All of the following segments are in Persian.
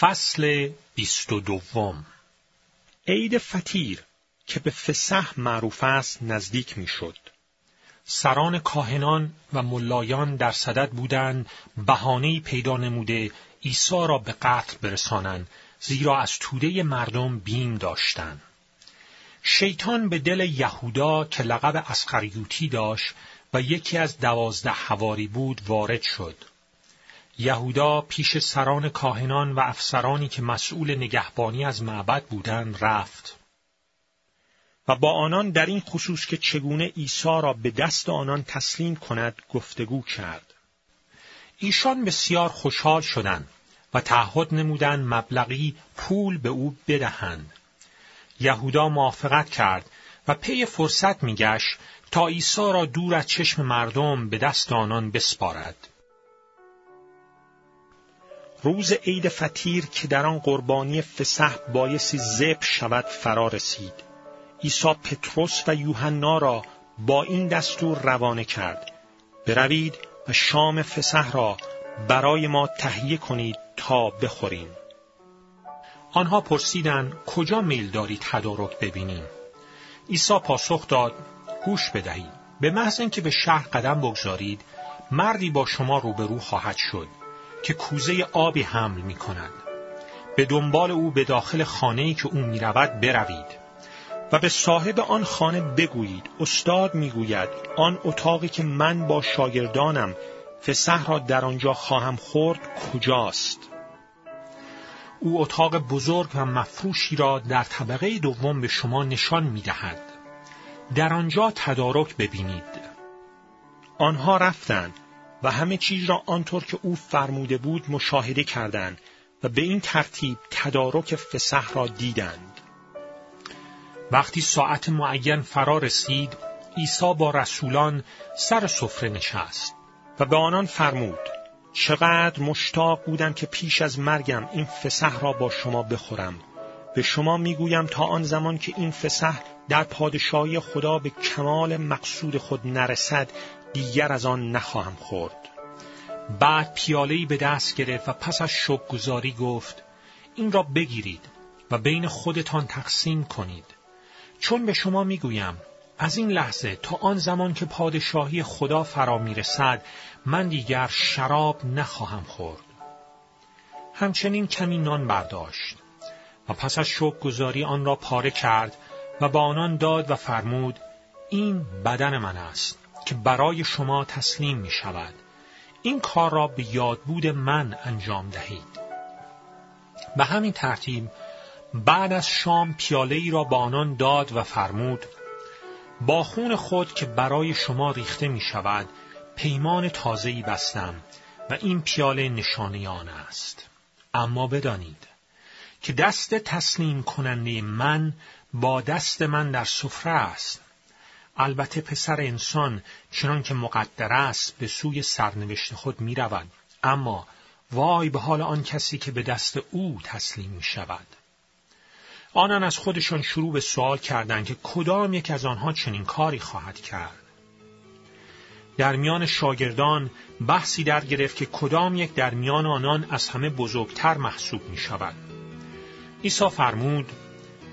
فصل بیست و دوم عید فطیر که به فسح معروف است نزدیک می‌شد. سران کاهنان و ملایان در صدد بودند بهانه‌ای پیدا نموده عیسی را به قتل برسانند زیرا از توده مردم بیم داشتند. شیطان به دل یهودا که لقب اسخریوتی داشت و یکی از دوازده حواری بود وارد شد. یهودا پیش سران کاهنان و افسرانی که مسئول نگهبانی از معبد بودند رفت و با آنان در این خصوص که چگونه عیسی را به دست آنان تسلیم کند گفتگو کرد. ایشان بسیار خوشحال شدند و تعهد نمودند مبلغی پول به او بدهند. یهودا موافقت کرد و پی فرصت میگشت تا عیسی را دور از چشم مردم به دست آنان بسپارد. روز عید فطیر که در آن قربانی فسح بایستی زب شود فرا رسید. عیسی پتروس و یوحنا را با این دستور روانه کرد. بروید و شام فسح را برای ما تهیه کنید تا بخوریم. آنها پرسیدند کجا میل دارید تدارک ببینیم؟ عیسی پاسخ داد گوش بدهید. به محض اینکه به شهر قدم بگذارید مردی با شما روبرو خواهد شد. که کوزه آبی حمل می کند. به دنبال او به داخل خانه‌ای که او می رود بروید و به صاحب آن خانه بگویید استاد می‌گوید آن اتاقی که من با شاگردانم فسح را در آنجا خواهم خورد کجاست او اتاق بزرگ و مفروشی را در طبقه دوم به شما نشان می دهد. در آنجا تدارک ببینید آنها رفتند و همه چیز را آنطور که او فرموده بود مشاهده کردند و به این ترتیب تدارک فسح را دیدند. وقتی ساعت معین فرا رسید، عیسی با رسولان سر سفره نشست و به آنان فرمود چقدر مشتاق بودم که پیش از مرگم این فسح را با شما بخورم به شما می‌گویم تا آن زمان که این فسح در پادشاهی خدا به کمال مقصود خود نرسد دیگر از آن نخواهم خورد. بعد پیالهی به دست گرفت و پس از گذاری گفت این را بگیرید و بین خودتان تقسیم کنید. چون به شما می‌گویم از این لحظه تا آن زمان که پادشاهی خدا فرا می‌رسد من دیگر شراب نخواهم خورد. همچنین کمی نان برداشت و پس از گذاری آن را پاره کرد و با آنان داد و فرمود این بدن من است که برای شما تسلیم می شود. این کار را به یادبود من انجام دهید. به همین ترتیب بعد از شام پیاله ای را با آنان داد و فرمود با خون خود که برای شما ریخته می شود پیمان تازه‌ای بستم و این پیاله نشانه آن است. اما بدانید که دست تسلیم کننده من با دست من در سفره است البته پسر انسان چنان که مقدر است به سوی سرنوشت خود می رود. اما وای به حال آن کسی که به دست او تسلیم می شود. آنان از خودشان شروع به سوال کردند که کدام یک از آنها چنین کاری خواهد کرد. در میان شاگردان بحثی در گرفت که کدام یک در میان آنان از همه بزرگتر محسوب می شود. عیسی فرمود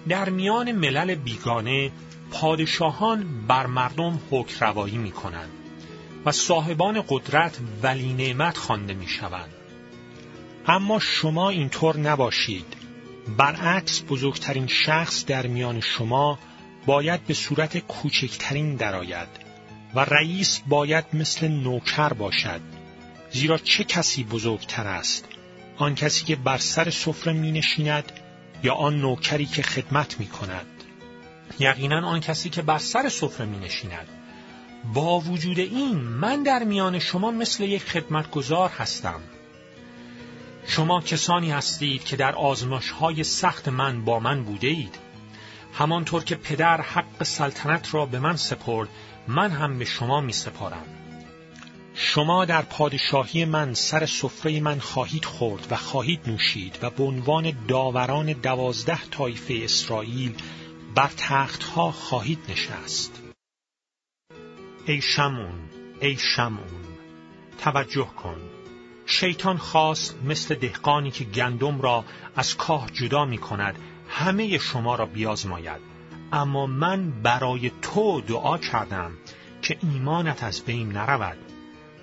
در میان ملل بیگانه پادشاهان بر مردم حکم روایی می کنند و صاحبان قدرت ولی نعمت خوانده می شوند. اما شما اینطور نباشید. برعکس بزرگترین شخص در میان شما باید به صورت کوچکترین درآید و رئیس باید مثل نوکر باشد. زیرا چه کسی بزرگتر است؟ آن کسی که بر سر سفره می نشیند یا آن نوکری که خدمت می کند؟ یقینا آن کسی که بر سر سفره می نشیند. با وجود این من در میان شما مثل یک خدمتگزار هستم. شما کسانی هستید که در آزماش های سخت من با من بوده اید. همانطور که پدر حق سلطنت را به من سپرد من هم به شما می سپارم. شما در پادشاهی من سر سفره من خواهید خورد و خواهید نوشید و به عنوان داوران دوازده طایفه اسرائیل بر تختها خواهید نشست. ای شمون ای شمون توجه کن. شیطان خواست مثل دهقانی که گندم را از کاه جدا می کند همه شما را بیازماید. اما من برای تو دعا کردم که ایمانت از بین نرود.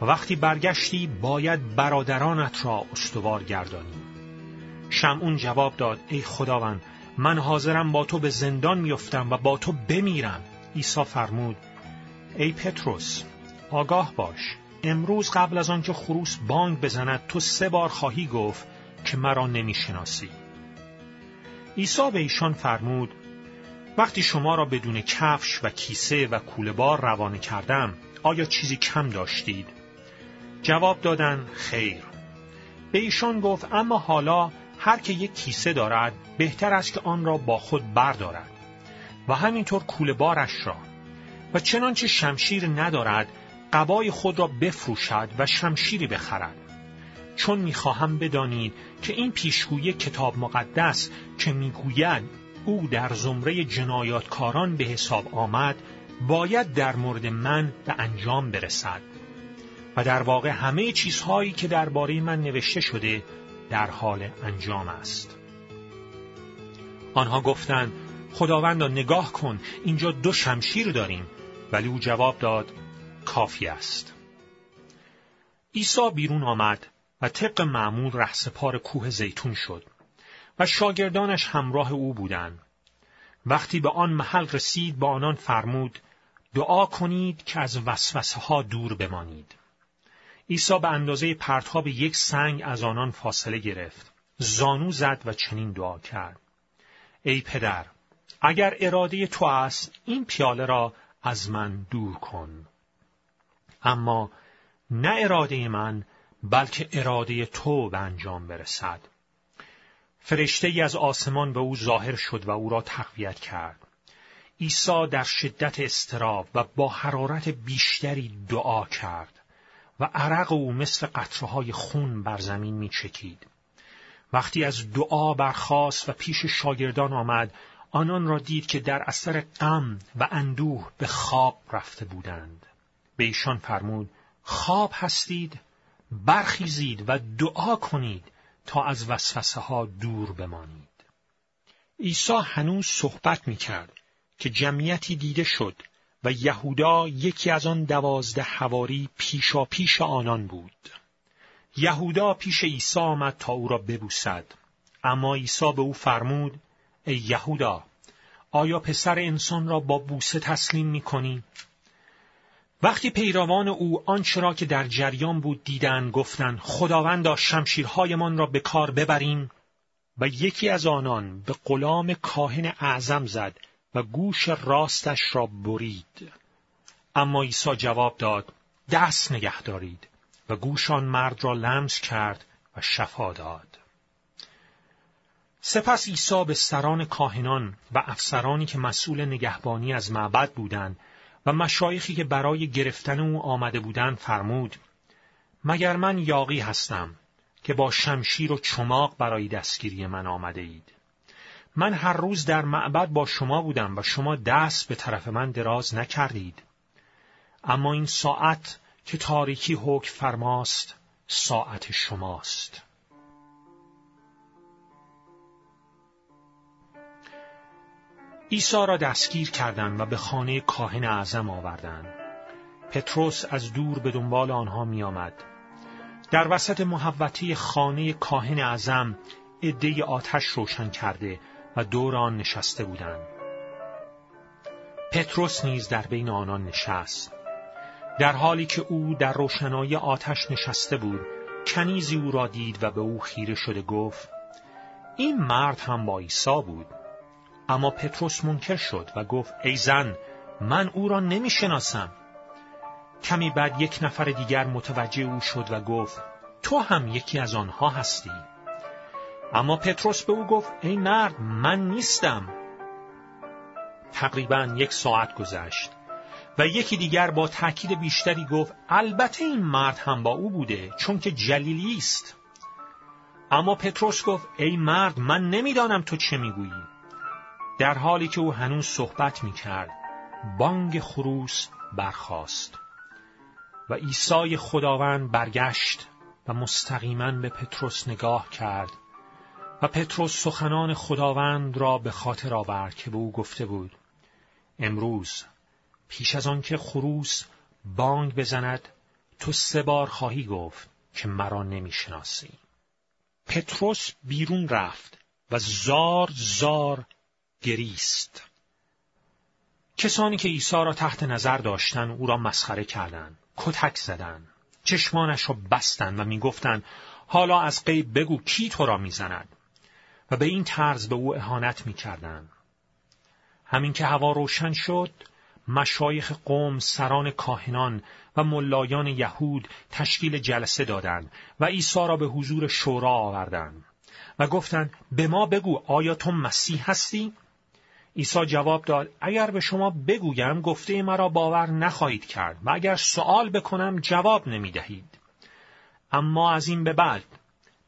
وقتی برگشتی باید برادرانت را استوار گردانی. شمعون جواب داد ای خداوند من حاضرم با تو به زندان میفتم و با تو بمیرم. عیسی فرمود ای پتروس آگاه باش. امروز قبل از آنکه خروس بانگ بزند تو سه بار خواهی گفت که مرا نمی‌شناسی. عیسی به ایشان فرمود وقتی شما را بدون کفش و کیسه و کولهبار روانه کردم آیا چیزی کم داشتید؟ جواب دادن خیر. به ایشان گفت اما حالا هر که یک کیسه دارد بهتر است که آن را با خود بردارد و همینطور کوله بارش را. و چنانچه شمشیر ندارد قبای خود را بفروشد و شمشیری بخرد. چون می‌خواهم بدانید که این پیشگوی کتاب مقدس که می‌گوید او در زمره جنایاتکاران به حساب آمد باید در مورد من به انجام برسد. و در واقع همه چیزهایی که درباره من نوشته شده در حال انجام است. آنها گفتند خداوندا نگاه کن اینجا دو شمشیر داریم. ولی او جواب داد کافی است. عیسی بیرون آمد و طبق معمول رهسپار کوه زیتون شد و شاگردانش همراه او بودند. وقتی به آن محل رسید با آنان فرمود دعا کنید که از وسوسه ها دور بمانید. عیسی به اندازه پرتاب یک سنگ از آنان فاصله گرفت. زانو زد و چنین دعا کرد. ای پدر اگر اراده تو است این پیاله را از من دور کن. اما نه اراده من بلکه اراده تو به انجام برسد. فرشته ای از آسمان به او ظاهر شد و او را تقویت کرد. عیسی در شدت استراب و با حرارت بیشتری دعا کرد و عرق او مثل قطرهای خون بر زمین می چکید. وقتی از دعا برخاست و پیش شاگردان آمد آنان را دید که در اثر غم و اندوه به خواب رفته بودند. به ایشان فرمود خواب هستید برخیزید و دعا کنید تا از وسوسه ها دور بمانید. عیسی هنوز صحبت می کرد که جمعیتی دیده شد و یهودا یکی از آن دوازده حواری پیشا پیش آنان بود. یهودا پیش عیسی آمد تا او را ببوسد. اما عیسی به او فرمود ای یهودا آیا پسر انسان را با بوسه تسلیم می کنی؟ وقتی پیروان او آنچه را که در جریان بود دیدن گفتند خداوندا شمشیرهایمان را به کار ببریم و یکی از آنان به غلام کاهن اعظم زد و گوش راستش را برید اما عیسی جواب داد دست نگه دارید و گوش آن مرد را لمس کرد و شفا داد. سپس عیسی به سران کاهنان و افسرانی که مسئول نگهبانی از معبد بودند و مشایخی که برای گرفتن او آمده بودند فرمود مگر من یاقی هستم که با شمشیر و چماق برای دستگیری من آمده اید؟ من هر روز در معبد با شما بودم و شما دست به طرف من دراز نکردید. اما این ساعت که تاریکی حکم فرماست ساعت شماست عیسی را دستگیر کردند و به خانه کاهن اعظم آوردند. پتروس از دور به دنبال آنها می آمد. در وسط محوطه خانه کاهن اعظم عدهای آتش روشن کرده و دور آن نشسته بودند. پتروس نیز در بین آنان نشست. در حالی که او در روشنایی آتش نشسته بود، کنیزی او را دید و به او خیره شده گفت: این مرد هم با عیسی بود. اما پتروس منکر شد و گفت ای زن من او را نمی شناسم. کمی بعد یک نفر دیگر متوجه او شد و گفت تو هم یکی از آنها هستی. اما پتروس به او گفت ای مرد من نیستم. تقریبا یک ساعت گذشت و یکی دیگر با تاکید بیشتری گفت البته این مرد هم با او بوده چون که جلیلی است. اما پتروس گفت ای مرد من نمی‌دانم تو چه می‌گویی. در حالی که او هنوز صحبت می کرد بانگ خروس برخاست و عیسی خداوند برگشت و مستقیما به پتروس نگاه کرد و پتروس سخنان خداوند را به خاطر آورد که به او گفته بود امروز پیش از آنکه خروس بانگ بزند تو سه بار خواهی گفت که مرا نمی‌شناسی. پتروس بیرون رفت و زار زار گریست. کسانی که عیسی را تحت نظر داشتند او را مسخره کردند کتک زدند چشمانش را بستند و می‌گفتند حالا از غیب بگو کی تو را می‌زند؟ و به این طرز به او اهانت می‌کردند. همین که هوا روشن شد مشایخ قوم سران کاهنان و ملایان یهود تشکیل جلسه دادند و عیسی را به حضور شورا آوردند و گفتند به ما بگو آیا تو مسیح هستی عیسی جواب داد اگر به شما بگویم گفته مرا باور نخواهید کرد و اگر سوال بکنم جواب نمی دهید. اما از این به بعد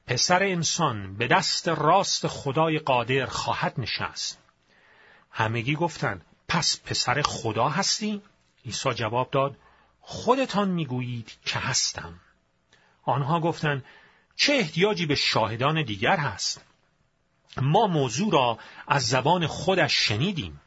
پسر انسان به دست راست خدای قادر خواهد نشست. همگی گفتند پس پسر خدا هستی؟ عیسی جواب داد خودتان می‌گویید که هستم. آنها گفتند چه احتیاجی به شاهدان دیگر هست؟ ما موضوع را از زبان خودش شنیدیم